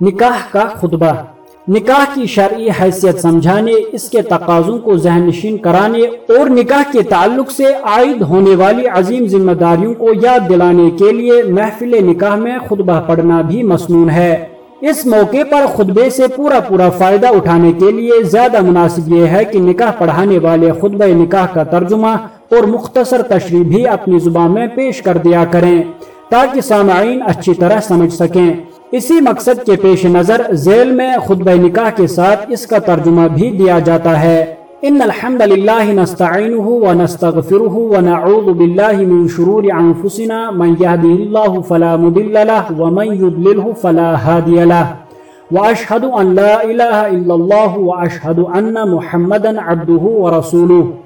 نکاح کا خطبہ۔ نکاح کی شرعی حیثیت سمجھانے، اس کے تقاضوں کو ذہن نشین کرانے اور نکاح کے تعلق سے عائد ہونے والی عظیم ذمہ داریوں کو یاد دلانے کے لیے محفل نکاح میں خطبہ پڑھنا بھی مسنون ہے۔ اس موقع پر خطبے سے پورا پورا فائدہ اٹھانے کے لیے زیادہ مناسب یہ ہے کہ نکاح پڑھانے والے خطبہ نکاح کا ترجمہ اور مختصر تشریح بھی اپنی زبان میں پیش کر دیا کریں تاکہ سامعین اچھی طرح سمجھ سکیں۔ اسی مقصد کے پیش نظر ذیل میں خطبہ نکاح کے ساتھ اس کا ترجمہ بھی دیا جاتا ہے۔ ان الحمد للہ نستعینه ونستغفره ونعوذ باللہ من شرور انفسنا من يهدي الله فلا مضل له ومن يضلله فلا هادي له واشهد ان لا اله الا الله واشهد ان محمدا عبده ورسوله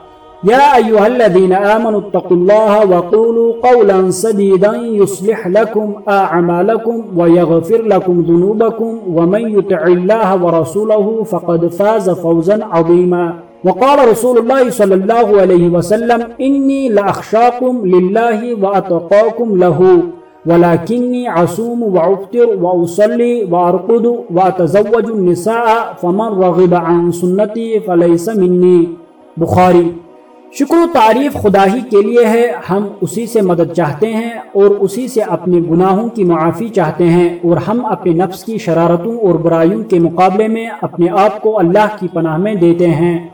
يا أيها الذين آمنوا اتقوا الله وقولوا قولا سديدا يصلح لكم أعمالكم ويغفر لكم ذنوبكم ومن يطع الله ورسوله فقد فاز فوزا عظيما. وقال رسول الله صلى الله عليه وسلم إني لأخشاكم لله وأتقاكم له ولكني عصوم وعفتر وأصلي وأرقد وأتزوج النساء فمن رغب عن سنتي فليس مني. بخاري. شکر و تعریف خدا ہی کے لیے ہے، ہم اسی سے مدد چاہتے ہیں اور اسی سے اپنے گناہوں کی معافی چاہتے ہیں اور ہم اپنے نفس کی شرارتوں اور برائیوں کے مقابلے میں اپنے آپ کو اللہ کی پناہ میں دیتے ہیں۔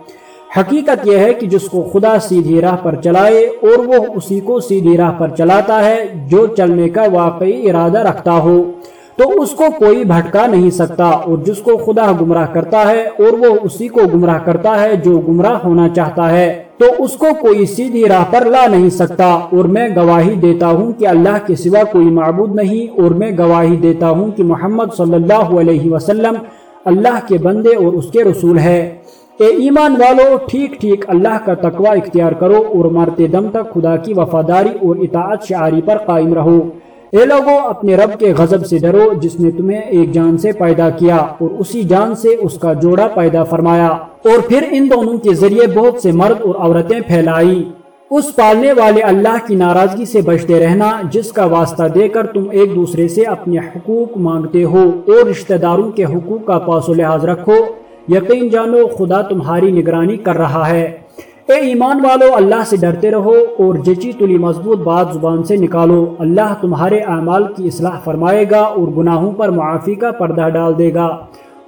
حقیقت یہ ہے کہ جس کو خدا سیدھی راہ پر چلائے اور وہ اسی کو سیدھی راہ پر چلاتا ہے جو چلنے کا واقعی ارادہ رکھتا ہو۔ تو اس کو کوئی بھٹکا نہیں سکتا اور جس کو خدا گمراہ کرتا ہے اور وہ اسی کو گمراہ کرتا ہے جو گمراہ ہونا چاہتا ہے، تو اس کو کوئی سیدھی راہ پر لا نہیں سکتا اور میں گواہی دیتا ہوں کہ اللہ کے سوا کوئی معبود نہیں اور میں گواہی دیتا ہوں کہ محمد صلی اللہ علیہ وسلم اللہ کے بندے اور اس کے رسول ہے اے ایمان والو، ٹھیک ٹھیک اللہ کا تقوی اختیار کرو اور مرتے دم تک خدا کی وفاداری اور اطاعت شعاری پر قائم رہو۔ اے لوگو، اپنے رب کے غضب سے ڈرو، جس نے تمہیں ایک جان سے پیدا کیا اور اسی جان سے اس کا جوڑا پیدا فرمایا۔ اور پھر ان دونوں کے ذریعے بہت سے مرد اور عورتیں پھیلائی اس پالنے والے اللہ کی ناراضگی سے بچتے رہنا، جس کا واسطہ دے کر تم ایک دوسرے سے اپنے حقوق مانگتے ہو اور رشتہ داروں کے حقوق کا پاس و لحاظ رکھو۔ یقین جانو، خدا تمہاری نگرانی کر رہا ہے۔ اے ایمان والو، اللہ سے ڈرتے رہو اور جچی تلی مضبوط بات زبان سے نکالو۔ اللہ تمہارے اعمال کی اصلاح فرمائے گا اور گناہوں پر معافی کا پردہ ڈال دے گا۔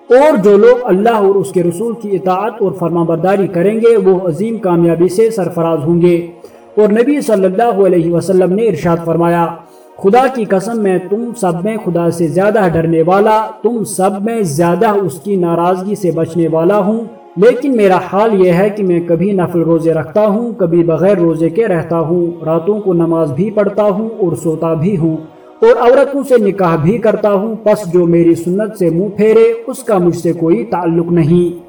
اور جو لوگ اللہ اور اس کے رسول کی اطاعت اور فرما برداری کریں گے، وہ عظیم کامیابی سے سرفراز ہوں گے۔ اور نبی صلی اللہ علیہ وسلم نے ارشاد فرمایا، خدا کی قسم، میں تم سب میں خدا سے زیادہ ڈرنے والا، تم سب میں زیادہ اس کی ناراضگی سے بچنے والا ہوں۔ لیکن میرا حال یہ ہے کہ میں کبھی نفل روزے رکھتا ہوں، کبھی بغیر روزے کے رہتا ہوں، راتوں کو نماز بھی پڑھتا ہوں اور سوتا بھی ہوں اور عورتوں سے نکاح بھی کرتا ہوں۔ پس جو میری سنت سے منہ پھیرے، اس کا مجھ سے کوئی تعلق نہیں۔